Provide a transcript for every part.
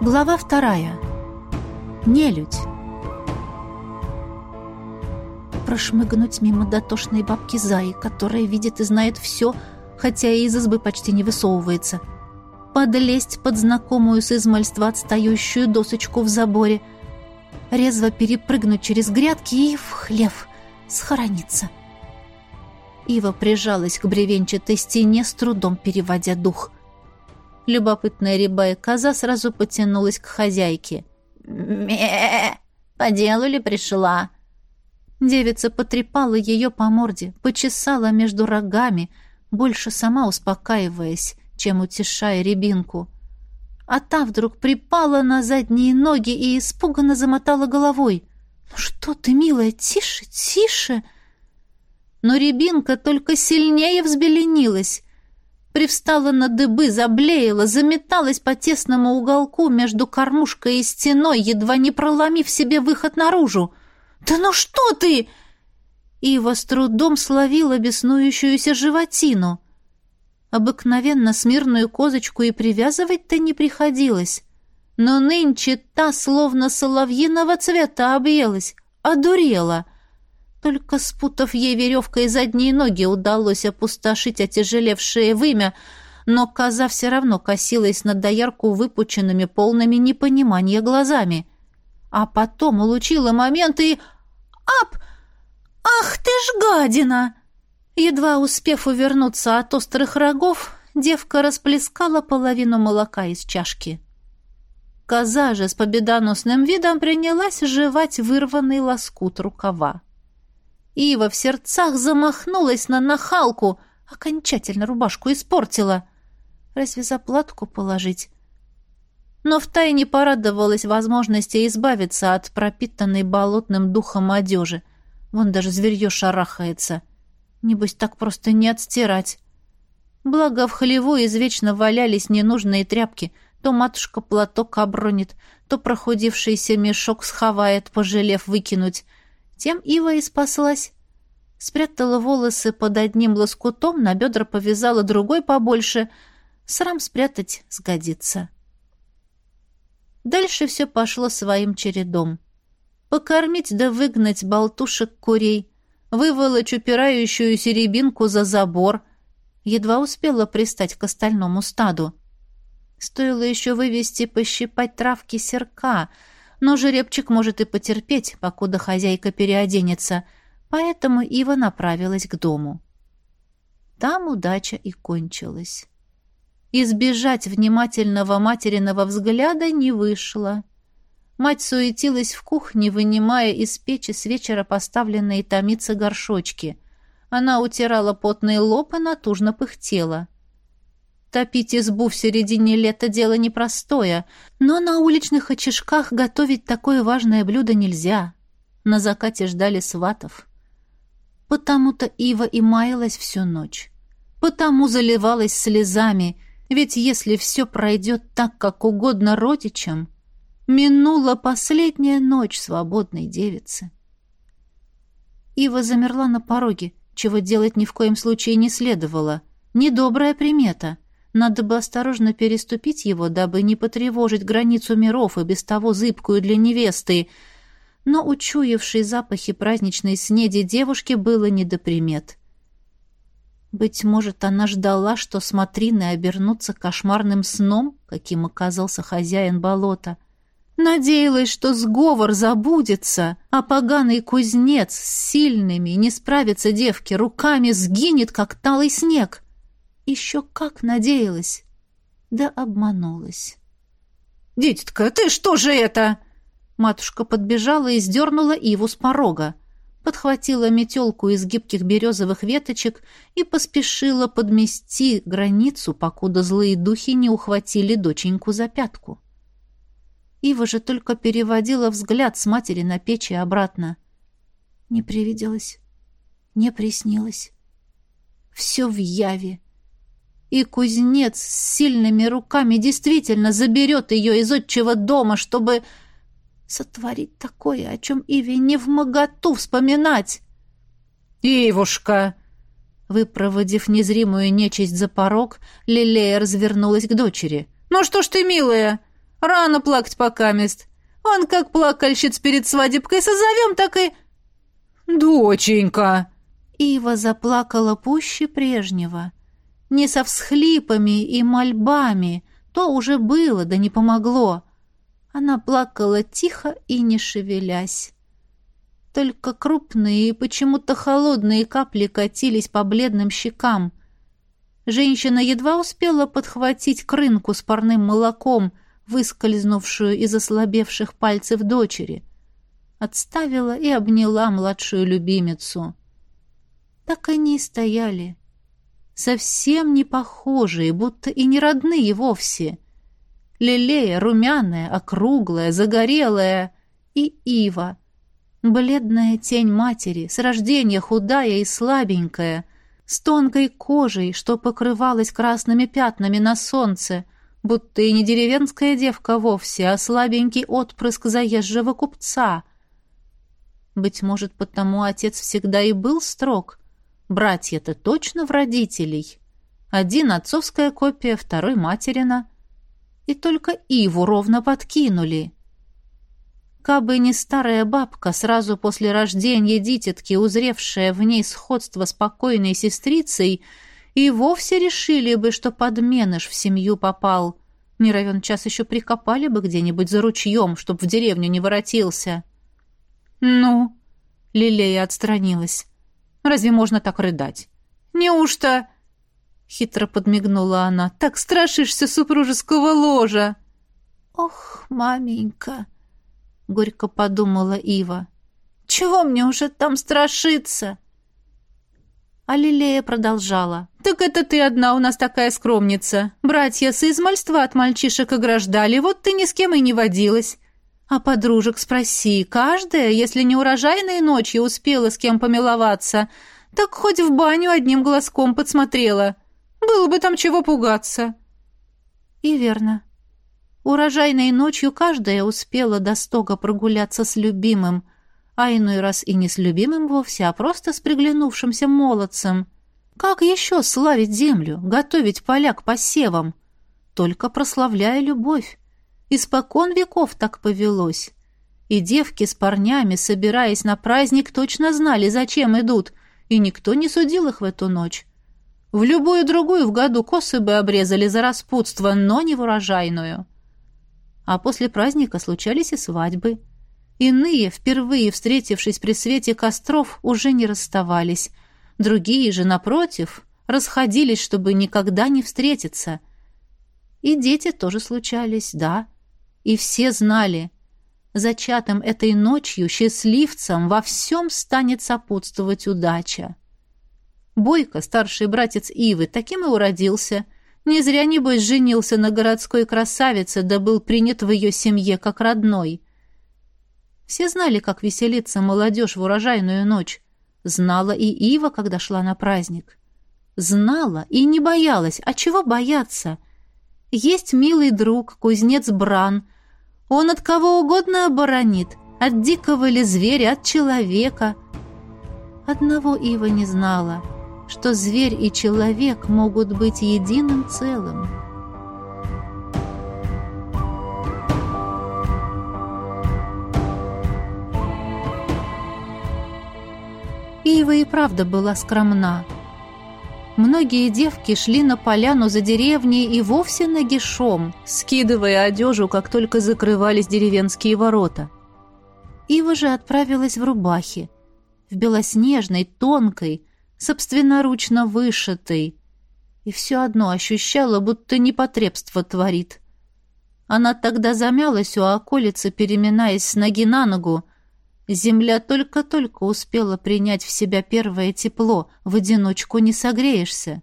Глава вторая. Нелюдь. Прошмыгнуть мимо дотошной бабки Заи, которая видит и знает все, хотя и из избы почти не высовывается. Подлезть под знакомую с измальства отстающую досочку в заборе. Резво перепрыгнуть через грядки и в хлев схорониться. Ива прижалась к бревенчатой стене, с трудом переводя дух – Любопытная рябая коза сразу потянулась к хозяйке. ме По делу ли пришла?» Девица потрепала ее по морде, почесала между рогами, больше сама успокаиваясь, чем утешая рябинку. А та вдруг припала на задние ноги и испуганно замотала головой. «Ну что ты, милая, тише, тише!» Но рябинка только сильнее взбеленилась, Привстала на дыбы, заблеяла, заметалась по тесному уголку между кормушкой и стеной, едва не проломив себе выход наружу. «Да ну что ты!» Ива с трудом словила беснующуюся животину. Обыкновенно смирную козочку и привязывать-то не приходилось. Но нынче та словно соловьиного цвета объелась, одурела — только спутав ей веревкой задние ноги, удалось опустошить отяжелевшее вымя, но коза все равно косилась на доярку выпученными, полными непонимания глазами. А потом улучила момент и... «Ап! Ах ты ж гадина!» Едва успев увернуться от острых рогов, девка расплескала половину молока из чашки. Коза же с победоносным видом принялась жевать вырванный лоскут рукава. Ива в сердцах замахнулась на нахалку, окончательно рубашку испортила. Разве заплатку положить? Но втайне порадовалась возможности избавиться от пропитанной болотным духом одежи. Вон даже зверье шарахается. Небось, так просто не отстирать. Благо, в хлеву извечно валялись ненужные тряпки. То матушка платок обронит, то прохудившийся мешок сховает, пожалев выкинуть — тем Ива и спаслась. Спрятала волосы под одним лоскутом, на бедра повязала другой побольше. Срам спрятать сгодится. Дальше все пошло своим чередом. Покормить да выгнать болтушек курей, выволочь упирающуюся рябинку за забор. Едва успела пристать к остальному стаду. Стоило еще вывести пощипать травки серка — но жеребчик может и потерпеть, покуда хозяйка переоденется, поэтому Ива направилась к дому. Там удача и кончилась. Избежать внимательного материного взгляда не вышло. Мать суетилась в кухне, вынимая из печи с вечера поставленные томицы горшочки. Она утирала потный лоб и натужно пыхтела. — Топить избу в середине лета дело непростое, но на уличных очишках готовить такое важное блюдо нельзя. На закате ждали сватов. Потому-то Ива и маялась всю ночь. Потому заливалась слезами, ведь если все пройдет так, как угодно родичам, минула последняя ночь свободной девицы. Ива замерла на пороге, чего делать ни в коем случае не следовало. Недобрая примета — надо бы осторожно переступить его, дабы не потревожить границу миров и без того зыбкую для невесты. Но учуявшей запахи праздничной снеди девушке было не до примет. Быть может, она ждала, что смотрины обернутся кошмарным сном, каким оказался хозяин болота. Надеялась, что сговор забудется, а поганый кузнец с сильными не справится девке, руками сгинет, как талый снег. — еще как надеялась. Да обманулась. «Дитятка, ты что же это?» Матушка подбежала и сдернула Иву с порога. Подхватила метелку из гибких березовых веточек и поспешила подмести границу, покуда злые духи не ухватили доченьку за пятку. Ива же только переводила взгляд с матери на печь и обратно. Не привиделось, не приснилось. Все в яве. И кузнец с сильными руками действительно заберет ее из отчего дома, чтобы сотворить такое, о чем Иве не в моготу вспоминать. «Ивушка!» Выпроводив незримую нечисть за порог, Лилея развернулась к дочери. «Ну что ж ты, милая, Рано плакать пока мест. Он как плакальщиц перед свадебкой созовем, так и... Доченька!» Ива заплакала пуще прежнего. Не со всхлипами и мольбами, то уже было, да не помогло. Она плакала тихо и не шевелясь. Только крупные и почему-то холодные капли катились по бледным щекам. Женщина едва успела подхватить крынку с парным молоком, выскользнувшую из ослабевших пальцев дочери. Отставила и обняла младшую любимицу. Так они и стояли. Совсем не похожие, будто и не родные вовсе. Лилея румяная, округлая, загорелая и Ива — Бледная тень матери, с рождения худая и слабенькая, с тонкой кожей, что покрывалась красными пятнами на солнце, будто и не деревенская девка вовсе, а слабенький отпрыск заезжего купца. Быть может, потому отец всегда и был строг. Братья-то точно в родителей. Один отцовская копия, второй материна. И только Иву ровно подкинули — Кабы не старая бабка, сразу после рождения дитятки, узревшая в ней сходство с покойной сестрицей, и вовсе решили бы, что подменыш в семью попал. Не равен час еще прикопали бы где-нибудь за ручьем, чтоб в деревню не воротился. «Ну?» — Лилея отстранилась. «Разве можно так рыдать?» «Неужто?» — хитро подмигнула она. «Так страшишься супружеского ложа!» «Ох, маменька!» горько подумала Ива. Чего мне уже там страшиться? А Лилея продолжала. «Так это ты одна у нас такая скромница. Братья с измальства от мальчишек ограждали, вот ты ни с кем и не водилась. А подружек спроси, каждая, если не урожайной ночью успела с кем помиловаться, так хоть в баню одним глазком подсмотрела. Было бы там чего пугаться». И верно. Урожайной ночью каждая успела до стога прогуляться с любимым, а иной раз и не с любимым вовсе, а просто с приглянувшимся молодцем. Как еще славить землю, готовить поля к посевам? Только прославляя любовь. Испокон веков так повелось. И девки с парнями, собираясь на праздник, точно знали, зачем идут, и никто не судил их в эту ночь. В любую другую в году косы бы обрезали за распутство, но не в урожайную а после праздника случались и свадьбы. Иные, впервые встретившись при свете костров, уже не расставались. Другие же, напротив, расходились, чтобы никогда не встретиться. И дети тоже случались, да. И все знали. Зачатым этой ночью счастливцам во всем станет сопутствовать удача. Бойко, старший братец Ивы, таким и уродился — не зря, небось, женился на городской красавице, да был принят в ее семье как родной. Все знали, как веселится молодежь в урожайную ночь. Знала и Ива, когда шла на праздник. Знала и не боялась. А чего бояться? Есть милый друг, кузнец Бран. Он от кого угодно оборонит. От дикого ли зверя, от человека. Одного Ива не знала — что зверь и человек могут быть единым целым. Ива и правда была скромна. Многие девки шли на поляну за деревней и вовсе нагишом, скидывая одежу, как только закрывались деревенские ворота. Ива же отправилась в рубахе, в белоснежной, тонкой, собственноручно вышитый, и все одно ощущала, будто непотребство творит. Она тогда замялась у околицы, переминаясь с ноги на ногу. Земля только-только успела принять в себя первое тепло, в одиночку не согреешься.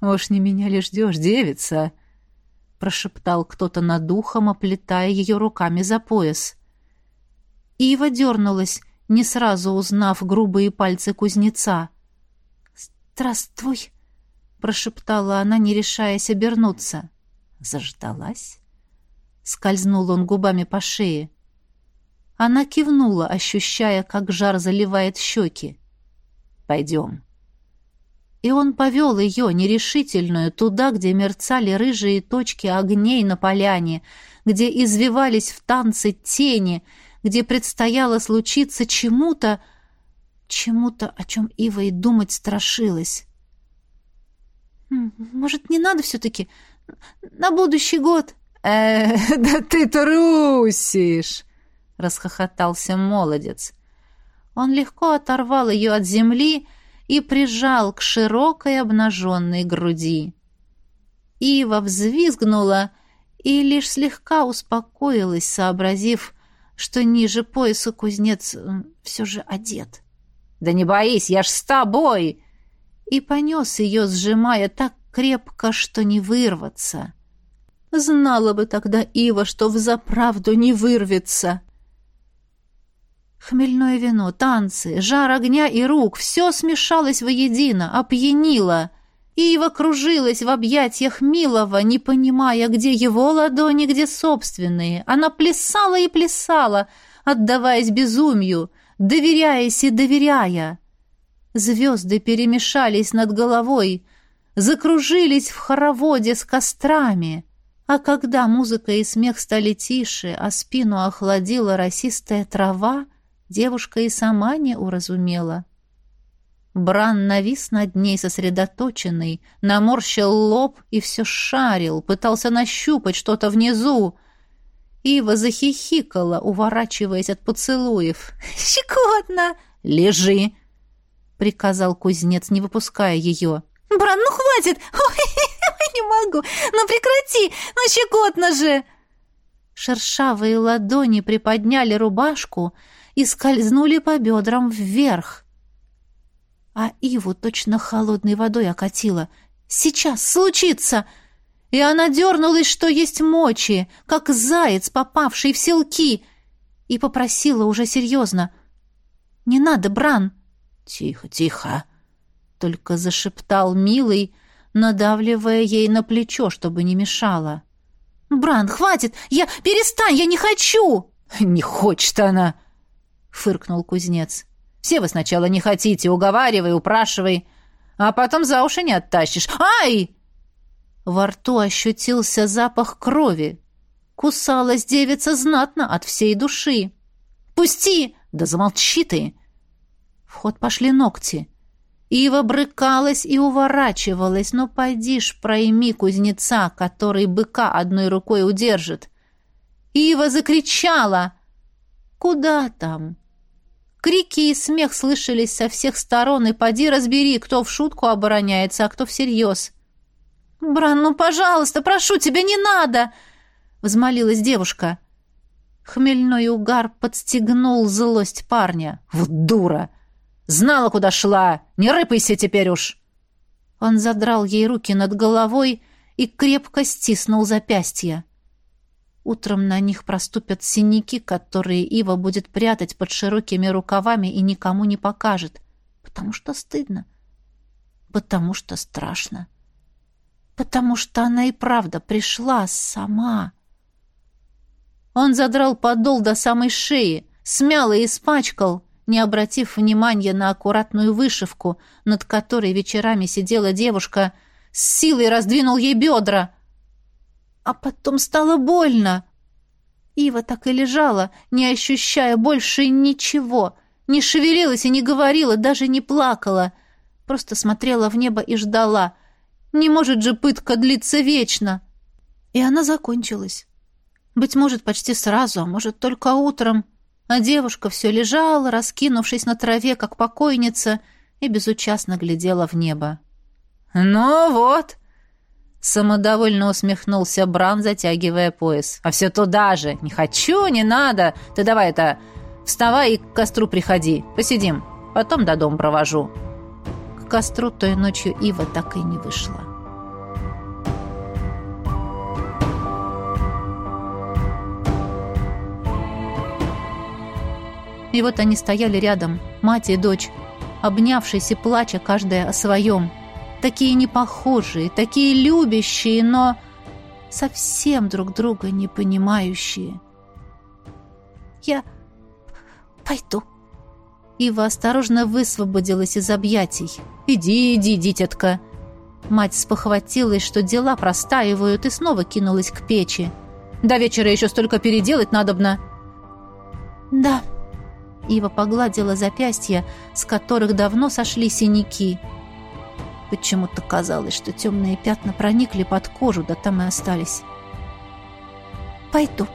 «Уж не меня ли ждешь, девица?» — прошептал кто-то над духом, оплетая ее руками за пояс. Ива дернулась, не сразу узнав грубые пальцы кузнеца — «Здравствуй!» — прошептала она, не решаясь обернуться. Заждалась. Скользнул он губами по шее. Она кивнула, ощущая, как жар заливает щеки. «Пойдем». и он повел ее, нерешительную, туда, где мерцали рыжие точки огней на поляне, где извивались в танце тени, где предстояло случиться чему-то, чему-то, о чем Ива и думать страшилась. «Может, не надо все-таки? На будущий год?» «Э, да ты трусишь!» — расхохотался молодец. Он легко оторвал ее от земли и прижал к широкой обнаженной груди. Ива взвизгнула и лишь слегка успокоилась, сообразив, что ниже пояса кузнец все же одет. «Да не боись, я ж с тобой!» И понес ее, сжимая так крепко, что не вырваться. Знала бы тогда Ива, что взаправду не вырвется. Хмельное вино, танцы, жар огня и рук — все смешалось воедино, опьянило. Ива кружилась в объятиях милого, не понимая, где его ладони, где собственные. Она плясала и плясала, отдаваясь безумию, доверяясь и доверяя. Звезды перемешались над головой, закружились в хороводе с кострами. А когда музыка и смех стали тише, а спину охладила росистая трава, девушка и сама не уразумела. Бран навис над ней сосредоточенный, наморщил лоб и все шарил, пытался нащупать что-то внизу. Ива захихикала, уворачиваясь от поцелуев. «Щекотно!» «Лежи!» — приказал кузнец, не выпуская ее. «Бран, ну хватит! Ой, не могу! Ну прекрати! Ну щекотно же!» Шершавые ладони приподняли рубашку и скользнули по бедрам вверх. А Иву точно холодной водой окатило. «Сейчас случится!» И она дернулась, что есть мочи, как заяц, попавший в селки, и попросила уже серьезно. «Не надо, Бран!» «Тихо, тихо!» Только зашептал милый, надавливая ей на плечо, чтобы не мешало. «Бран, хватит! Я... Перестань! Я не хочу!» «Не хочет она!» — фыркнул кузнец. «Все вы сначала не хотите, уговаривай, упрашивай, а потом за уши не оттащишь. Ай!» Во рту ощутился запах крови. Кусалась девица знатно от всей души. «Пусти!» «Да замолчи ты!» В ход пошли ногти. Ива брыкалась и уворачивалась, но пойди ж пройми кузнеца, который быка одной рукой удержит. Ива закричала. «Куда там?» Крики и смех слышались со всех сторон, и поди разбери, кто в шутку обороняется, а кто всерьез. «Бран, ну, пожалуйста, прошу тебя, не надо!» — взмолилась девушка. Хмельной угар подстегнул злость парня. «Вот дура! Знала, куда шла! Не рыпайся теперь уж!» Он задрал ей руки над головой и крепко стиснул запястья. Утром на них проступят синяки, которые Ива будет прятать под широкими рукавами и никому не покажет, потому что стыдно, потому что страшно, потому что она и правда пришла сама. Он задрал подол до самой шеи, смял и испачкал, не обратив внимания на аккуратную вышивку, над которой вечерами сидела девушка, с силой раздвинул ей бедра — а потом стало больно. Ива так и лежала, не ощущая больше ничего, не шевелилась и не говорила, даже не плакала. Просто смотрела в небо и ждала. Не может же пытка длиться вечно. И она закончилась. Быть может, почти сразу, а может, только утром. А девушка все лежала, раскинувшись на траве, как покойница, и безучастно глядела в небо. «Ну вот», Самодовольно усмехнулся Бран, затягивая пояс. «А все туда же! Не хочу, не надо! Ты давай это... Вставай и к костру приходи. Посидим. Потом до дома провожу». К костру той ночью Ива так и не вышла. И вот они стояли рядом, мать и дочь, обнявшись и плача каждая о своем – такие непохожие, такие любящие, но совсем друг друга не понимающие. «Я пойду», Ива осторожно высвободилась из объятий. «Иди, иди, дитятка!» Мать спохватилась, что дела простаивают, и снова кинулась к печи. «До вечера еще столько переделать надобно!» «Да». Ива погладила запястья, с которых давно сошли синяки. Почему-то казалось, что темные пятна проникли под кожу, да там и остались. «Пойду».